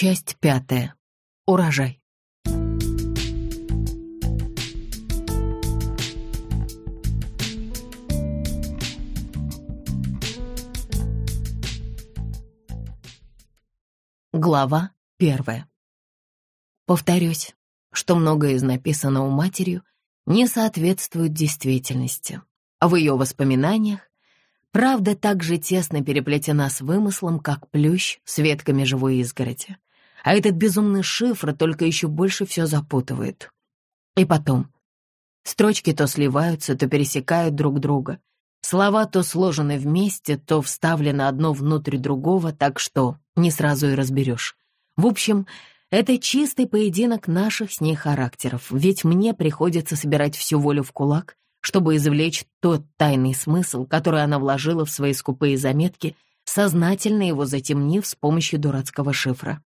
Часть пятая. Урожай. Глава первая. Повторюсь, что многое из написанного матерью не соответствует действительности. В ее воспоминаниях правда так же тесно переплетена с вымыслом, как плющ с ветками живой изгороди. А этот безумный шифр только еще больше все запутывает. И потом, строчки то сливаются, то пересекают друг друга. Слова то сложены вместе, то вставлены одно внутрь другого, так что не сразу и разберешь. В общем, это чистый поединок наших с ней характеров, ведь мне приходится собирать всю волю в кулак, чтобы извлечь тот тайный смысл, который она вложила в свои скупые заметки, сознательно его затемнив с помощью дурацкого шифра.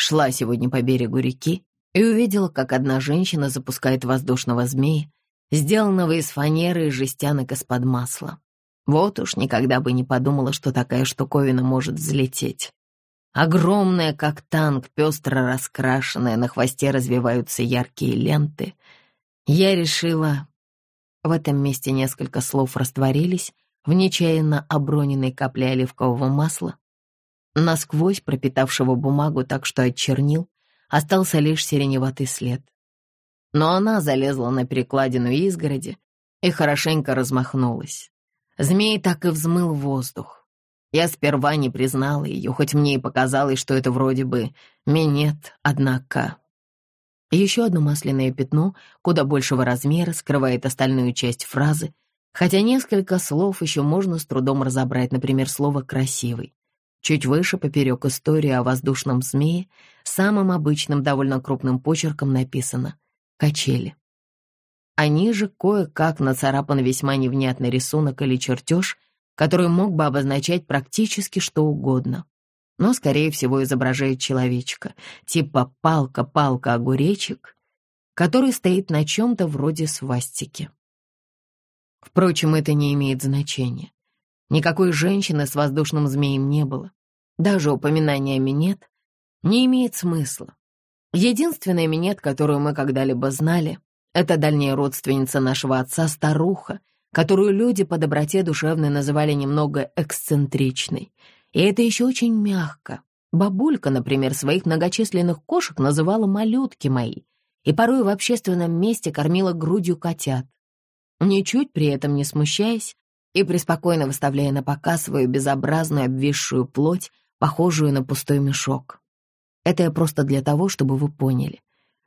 Шла сегодня по берегу реки и увидела, как одна женщина запускает воздушного змея, сделанного из фанеры и жестянок из-под масла. Вот уж никогда бы не подумала, что такая штуковина может взлететь. Огромная, как танк, пестро раскрашенная, на хвосте развиваются яркие ленты. Я решила... В этом месте несколько слов растворились в нечаянно оброненной капле оливкового масла, насквозь пропитавшего бумагу так, что от чернил остался лишь сиреневатый след. Но она залезла на перекладину изгороди и хорошенько размахнулась. Змей так и взмыл воздух. Я сперва не признала ее, хоть мне и показалось, что это вроде бы минет, однако. Еще одно масляное пятно, куда большего размера, скрывает остальную часть фразы, хотя несколько слов еще можно с трудом разобрать, например, слово «красивый». Чуть выше, поперек истории о воздушном змее, самым обычным, довольно крупным почерком написано «качели». А ниже кое-как нацарапан весьма невнятный рисунок или чертеж — который мог бы обозначать практически что угодно, но, скорее всего, изображает человечка, типа палка-палка-огуречек, который стоит на чем-то вроде свастики. Впрочем, это не имеет значения. Никакой женщины с воздушным змеем не было. Даже упоминание минет не имеет смысла. Единственная минет, которую мы когда-либо знали, это дальняя родственница нашего отца, старуха, которую люди по доброте душевной называли немного эксцентричной. И это еще очень мягко. Бабулька, например, своих многочисленных кошек называла «малютки мои» и порой в общественном месте кормила грудью котят. Ничуть при этом не смущаясь и преспокойно выставляя на показ свою безобразную обвисшую плоть, похожую на пустой мешок. Это я просто для того, чтобы вы поняли.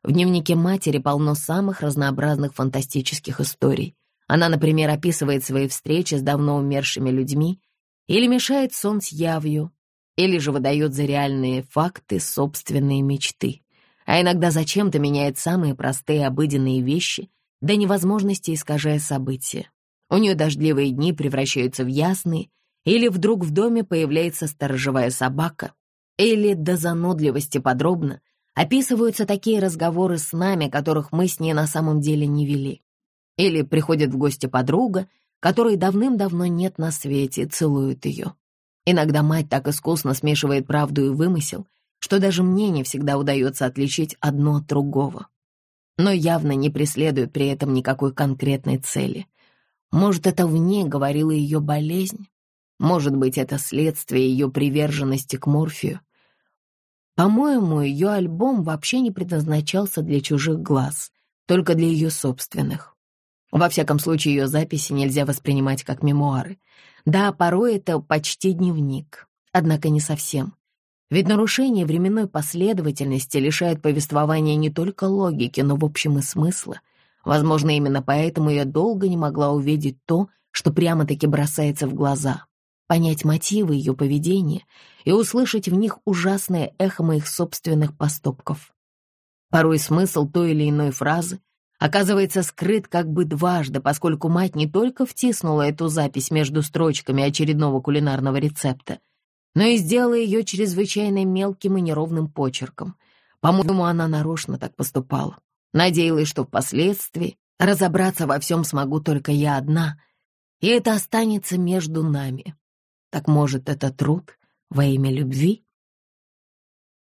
В дневнике матери полно самых разнообразных фантастических историй. Она, например, описывает свои встречи с давно умершими людьми или мешает сон с явью, или же выдает за реальные факты собственные мечты, а иногда зачем-то меняет самые простые обыденные вещи до невозможности искажая события. У нее дождливые дни превращаются в ясные, или вдруг в доме появляется сторожевая собака, или до занудливости подробно описываются такие разговоры с нами, которых мы с ней на самом деле не вели. Или приходит в гости подруга, которой давным-давно нет на свете, целует ее. Иногда мать так искусно смешивает правду и вымысел, что даже мне не всегда удается отличить одно от другого. Но явно не преследует при этом никакой конкретной цели. Может, это в ней говорила ее болезнь? Может быть, это следствие ее приверженности к морфию? По-моему, ее альбом вообще не предназначался для чужих глаз, только для ее собственных. Во всяком случае, ее записи нельзя воспринимать как мемуары. Да, порой это почти дневник, однако не совсем. Ведь нарушение временной последовательности лишает повествования не только логики, но в общем и смысла. Возможно, именно поэтому я долго не могла увидеть то, что прямо-таки бросается в глаза, понять мотивы ее поведения и услышать в них ужасное эхо моих собственных поступков. Порой смысл той или иной фразы оказывается скрыт как бы дважды, поскольку мать не только втиснула эту запись между строчками очередного кулинарного рецепта, но и сделала ее чрезвычайно мелким и неровным почерком. По-моему, она нарочно так поступала. Надеялась, что впоследствии разобраться во всем смогу только я одна, и это останется между нами. Так может, это труд во имя любви?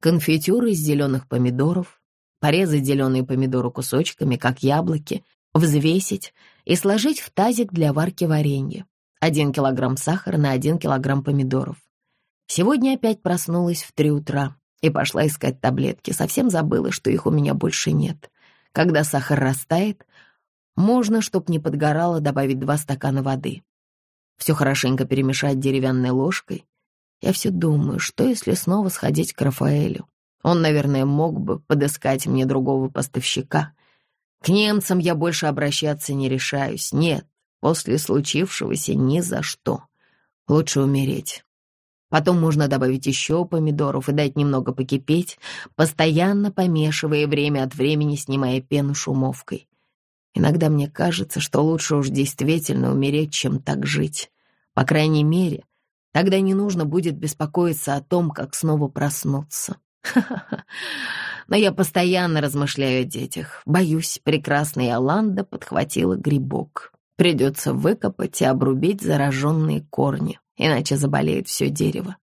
конфитюр из зеленых помидоров, порезать зеленые помидоры кусочками, как яблоки, взвесить и сложить в тазик для варки варенья. Один килограмм сахара на один килограмм помидоров. Сегодня опять проснулась в три утра и пошла искать таблетки. Совсем забыла, что их у меня больше нет. Когда сахар растает, можно, чтоб не подгорало, добавить два стакана воды. Все хорошенько перемешать деревянной ложкой. Я все думаю, что если снова сходить к Рафаэлю? Он, наверное, мог бы подыскать мне другого поставщика. К немцам я больше обращаться не решаюсь. Нет, после случившегося ни за что. Лучше умереть. Потом можно добавить еще помидоров и дать немного покипеть, постоянно помешивая время от времени, снимая пену шумовкой. Иногда мне кажется, что лучше уж действительно умереть, чем так жить. По крайней мере, тогда не нужно будет беспокоиться о том, как снова проснуться. Но я постоянно размышляю о детях. Боюсь, прекрасная Иоланда подхватила грибок. Придется выкопать и обрубить зараженные корни, иначе заболеет все дерево.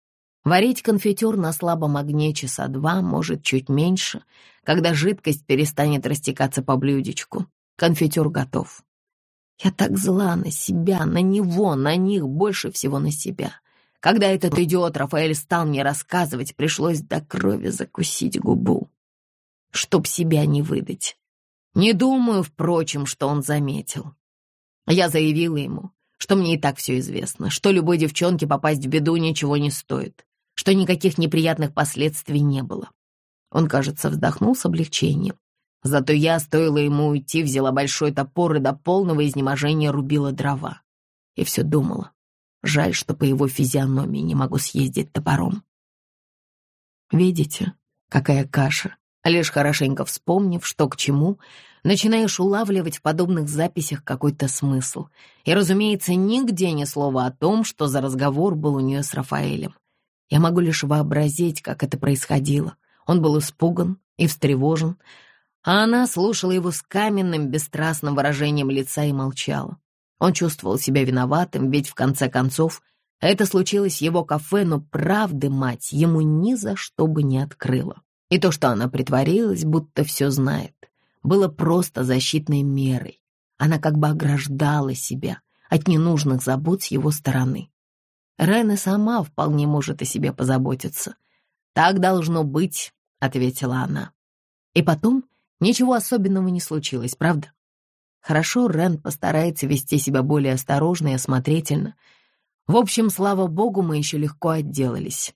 Варить конфитюр на слабом огне часа два, может, чуть меньше, когда жидкость перестанет растекаться по блюдечку. Конфитюр готов. Я так зла на себя, на него, на них, больше всего на себя. Когда этот идиот Рафаэль стал мне рассказывать, пришлось до крови закусить губу, чтоб себя не выдать. Не думаю, впрочем, что он заметил. Я заявила ему, что мне и так все известно, что любой девчонке попасть в беду ничего не стоит, что никаких неприятных последствий не было. Он, кажется, вздохнул с облегчением. Зато я, стоило ему уйти, взяла большой топор и до полного изнеможения рубила дрова. И все думала. Жаль, что по его физиономии не могу съездить топором. Видите, какая каша? Лишь хорошенько вспомнив, что к чему, начинаешь улавливать в подобных записях какой-то смысл. И, разумеется, нигде ни слова о том, что за разговор был у нее с Рафаэлем. Я могу лишь вообразить, как это происходило. Он был испуган и встревожен, а она слушала его с каменным, бесстрастным выражением лица и молчала. Он чувствовал себя виноватым, ведь в конце концов это случилось в его кафе, но правды мать ему ни за что бы не открыла. И то, что она притворилась, будто все знает, было просто защитной мерой. Она как бы ограждала себя от ненужных забот с его стороны. Рена сама вполне может о себе позаботиться. «Так должно быть», — ответила она. И потом Ничего особенного не случилось, правда? Хорошо, Рен постарается вести себя более осторожно и осмотрительно. В общем, слава богу, мы еще легко отделались.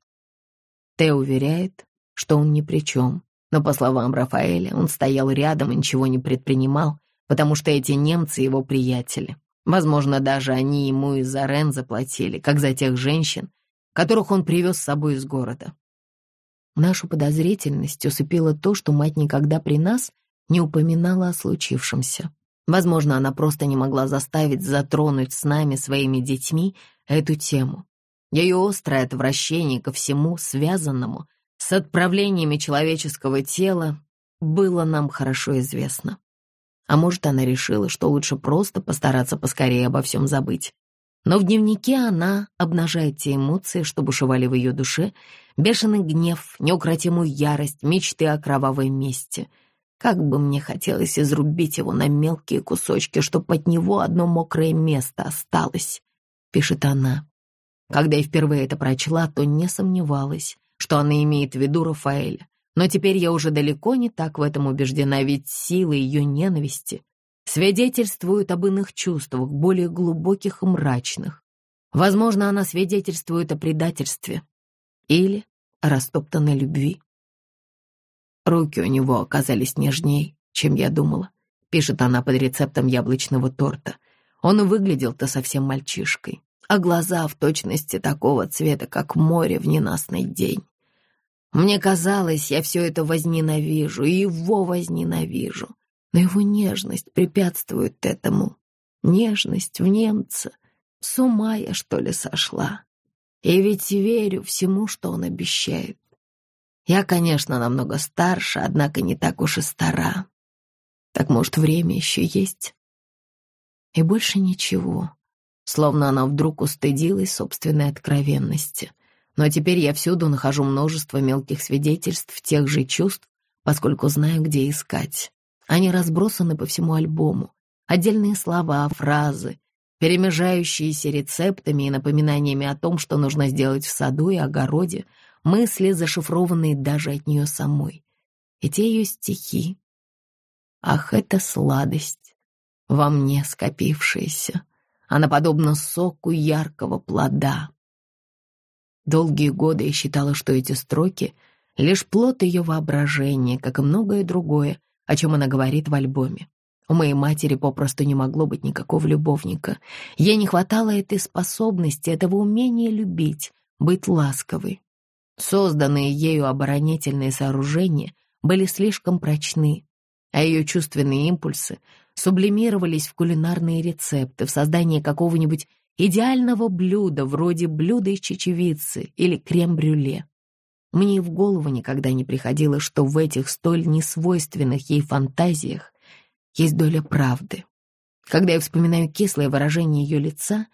Те уверяет, что он ни при чем, но, по словам Рафаэля, он стоял рядом и ничего не предпринимал, потому что эти немцы его приятели. Возможно, даже они ему из-за Рен заплатили, как за тех женщин, которых он привез с собой из города. Нашу подозрительность усыпило то, что мать никогда при нас не упоминала о случившемся. Возможно, она просто не могла заставить затронуть с нами, своими детьми, эту тему. Ее острое отвращение ко всему связанному с отправлениями человеческого тела было нам хорошо известно. А может, она решила, что лучше просто постараться поскорее обо всем забыть. Но в дневнике она обнажает те эмоции, что бушевали в ее душе, бешеный гнев, неукротимую ярость, мечты о кровавой мести. Как бы мне хотелось изрубить его на мелкие кусочки, чтоб от него одно мокрое место осталось, пишет она. Когда я впервые это прочла, то не сомневалась, что она имеет в виду Рафаэля. Но теперь я уже далеко не так в этом убеждена, ведь сила ее ненависти свидетельствует об иных чувствах, более глубоких и мрачных. Возможно, она свидетельствует о предательстве или о растоптанной любви. Руки у него оказались нежней, чем я думала, пишет она под рецептом яблочного торта. Он выглядел-то совсем мальчишкой, а глаза в точности такого цвета, как море в ненастный день. Мне казалось, я все это возненавижу, и его возненавижу но его нежность препятствует этому. Нежность в немца. С ума я, что ли, сошла? И ведь верю всему, что он обещает. Я, конечно, намного старше, однако не так уж и стара. Так, может, время еще есть? И больше ничего. Словно она вдруг устыдилась собственной откровенности. Но теперь я всюду нахожу множество мелких свидетельств тех же чувств, поскольку знаю, где искать. Они разбросаны по всему альбому. Отдельные слова, фразы, перемежающиеся рецептами и напоминаниями о том, что нужно сделать в саду и огороде, мысли, зашифрованные даже от нее самой. Эти ее стихи. Ах, это сладость, во мне скопившаяся. Она подобна соку яркого плода. Долгие годы я считала, что эти строки — лишь плод ее воображения, как и многое другое, о чем она говорит в альбоме. У моей матери попросту не могло быть никакого любовника. Ей не хватало этой способности, этого умения любить, быть ласковой. Созданные ею оборонительные сооружения были слишком прочны, а ее чувственные импульсы сублимировались в кулинарные рецепты, в создание какого-нибудь идеального блюда, вроде блюда из чечевицы или крем-брюле. Мне и в голову никогда не приходило, что в этих столь несвойственных ей фантазиях есть доля правды. Когда я вспоминаю кислое выражение ее лица,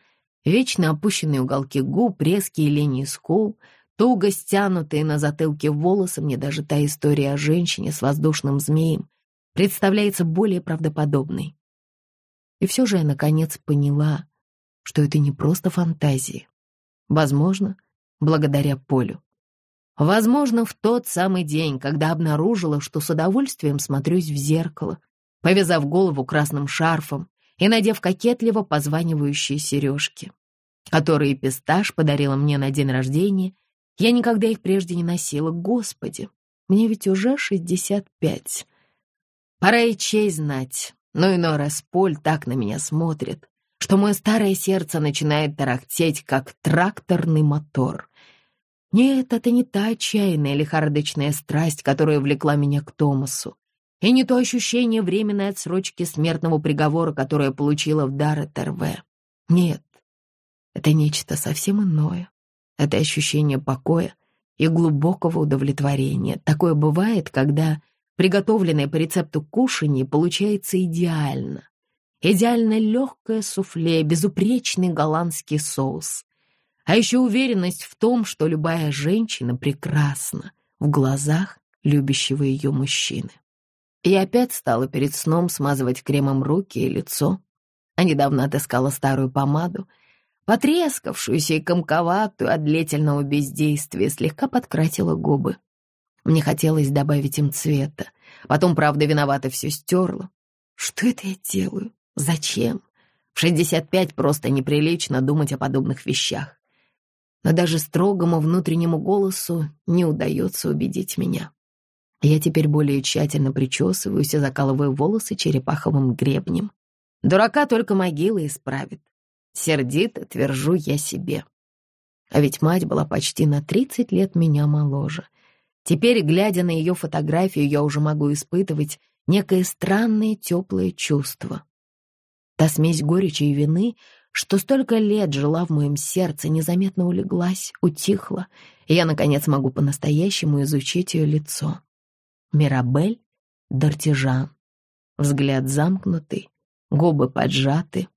вечно опущенные уголки губ, резкие линии скул, туго стянутые на затылке волосы, мне даже та история о женщине с воздушным змеем представляется более правдоподобной. И все же я, наконец, поняла, что это не просто фантазии. Возможно, благодаря Полю. Возможно, в тот самый день, когда обнаружила, что с удовольствием смотрюсь в зеркало, повязав голову красным шарфом и надев кокетливо позванивающие сережки, которые пистаж подарила мне на день рождения, я никогда их прежде не носила. Господи, мне ведь уже шестьдесят пять. Пора и честь знать, но иной раз Поль так на меня смотрит, что мое старое сердце начинает тарахтеть, как тракторный мотор — нет, это не та отчаянная лихорадочная страсть, которая влекла меня к Томасу, и не то ощущение временной отсрочки смертного приговора, которое получила в дар от РВ. Нет, это нечто совсем иное. Это ощущение покоя и глубокого удовлетворения. Такое бывает, когда приготовленное по рецепту кушанье получается идеально. Идеально легкое суфле, безупречный голландский соус, а еще уверенность в том, что любая женщина прекрасна в глазах любящего ее мужчины. И опять стала перед сном смазывать кремом руки и лицо, а недавно отыскала старую помаду, потрескавшуюся и комковатую от длительного бездействия, слегка подкрасила губы. Мне хотелось добавить им цвета, потом, правда, виновата все стерла. Что это я делаю? Зачем? В 65 просто неприлично думать о подобных вещах но даже строгому внутреннему голосу не удается убедить меня. Я теперь более тщательно причесываюсь и закалываю волосы черепаховым гребнем. Дурака только могила исправит. Сердито твержу я себе. А ведь мать была почти на 30 лет меня моложе. Теперь, глядя на ее фотографию, я уже могу испытывать некое странное теплое чувство. Та смесь горечи и вины, что столько лет жила в моем сердце, незаметно улеглась, утихла, и я, наконец, могу по-настоящему изучить ее лицо. Мирабель Дартижан. Взгляд замкнутый, губы поджаты,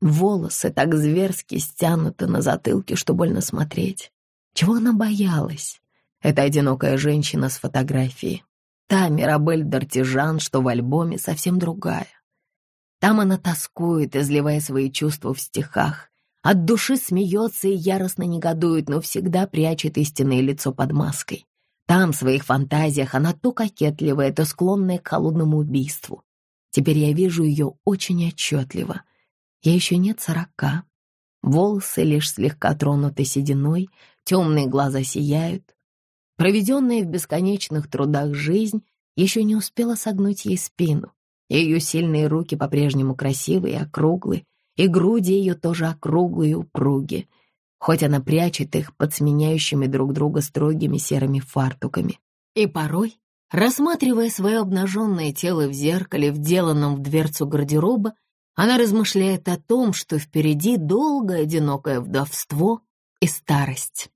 волосы так зверски стянуты на затылке, что больно смотреть. Чего она боялась? Это одинокая женщина с фотографией. Та Мирабель Дартижан, что в альбоме, совсем другая. Там она тоскует, изливая свои чувства в стихах. От души смеется и яростно негодует, но всегда прячет истинное лицо под маской. Там, в своих фантазиях, она то кокетливая, то склонная к холодному убийству. Теперь я вижу ее очень отчетливо. Я еще нет сорока. Волосы лишь слегка тронуты сединой, темные глаза сияют. Проведенная в бесконечных трудах жизнь еще не успела согнуть ей спину. Ее сильные руки по-прежнему красивые и округлые, и груди ее тоже округлые и упругие, хоть она прячет их под сменяющими друг друга строгими серыми фартуками. И порой, рассматривая свое обнаженное тело в зеркале, вделанном в дверцу гардероба, она размышляет о том, что впереди долгое одинокое вдовство и старость,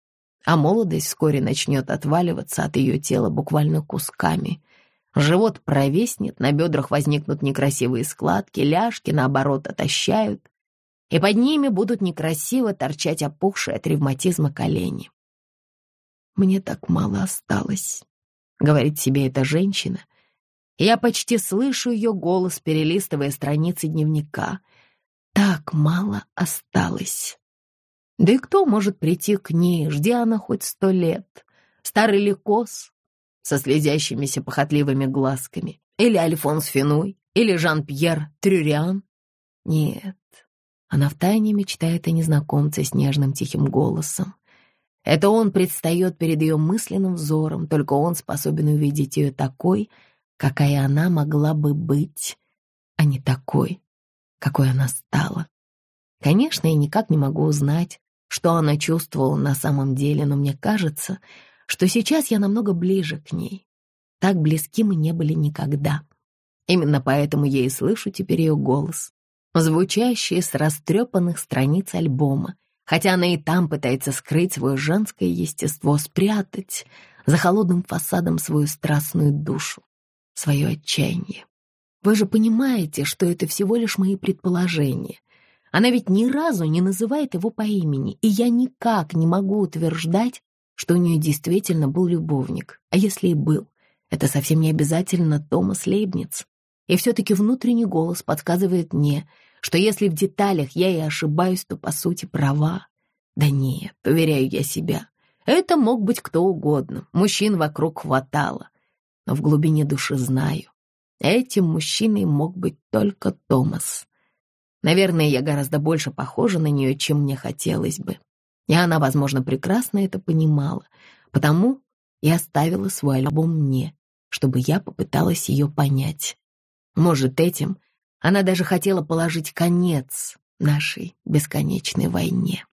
а молодость вскоре начнет отваливаться от ее тела буквально кусками, Живот провеснет, на бедрах возникнут некрасивые складки, ляжки, наоборот, отощают, и под ними будут некрасиво торчать опухшие от ревматизма колени. Мне так мало осталось, говорит себе эта женщина. Я почти слышу ее голос, перелистывая страницы дневника. Так мало осталось. Да и кто может прийти к ней, жди она хоть сто лет? Старый Ликос со слезящимися похотливыми глазками? Или Альфонс Финуй? Или Жан-Пьер Трюриан? Нет, она втайне мечтает о незнакомце с нежным тихим голосом. Это он предстает перед ее мысленным взором, только он способен увидеть ее такой, какая она могла бы быть, а не такой, какой она стала. Конечно, я никак не могу узнать, что она чувствовала на самом деле, но мне кажется, что сейчас я намного ближе к ней. Так близки мы не были никогда. Именно поэтому я и слышу теперь ее голос, звучащий с растрепанных страниц альбома, хотя она и там пытается скрыть свое женское естество, спрятать за холодным фасадом свою страстную душу, свое отчаяние. Вы же понимаете, что это всего лишь мои предположения, она ведь ни разу не называет его по имени, и я никак не могу утверждать, что у нее действительно был любовник. А если и был, это совсем не обязательно Томас Лейбниц. И все-таки внутренний голос подсказывает мне, что если в деталях я и ошибаюсь, то по сути права. Да нет, уверяю я себя. Это мог быть кто угодно, мужчин вокруг хватало. Но в глубине души знаю, этим мужчиной мог быть только Томас. Наверное, я гораздо больше похожа на нее, чем мне хотелось бы. И она, возможно, прекрасно это понимала, потому и оставила свой альбом мне, чтобы я попыталась ее понять. Может, этим она даже хотела положить конец нашей бесконечной войне.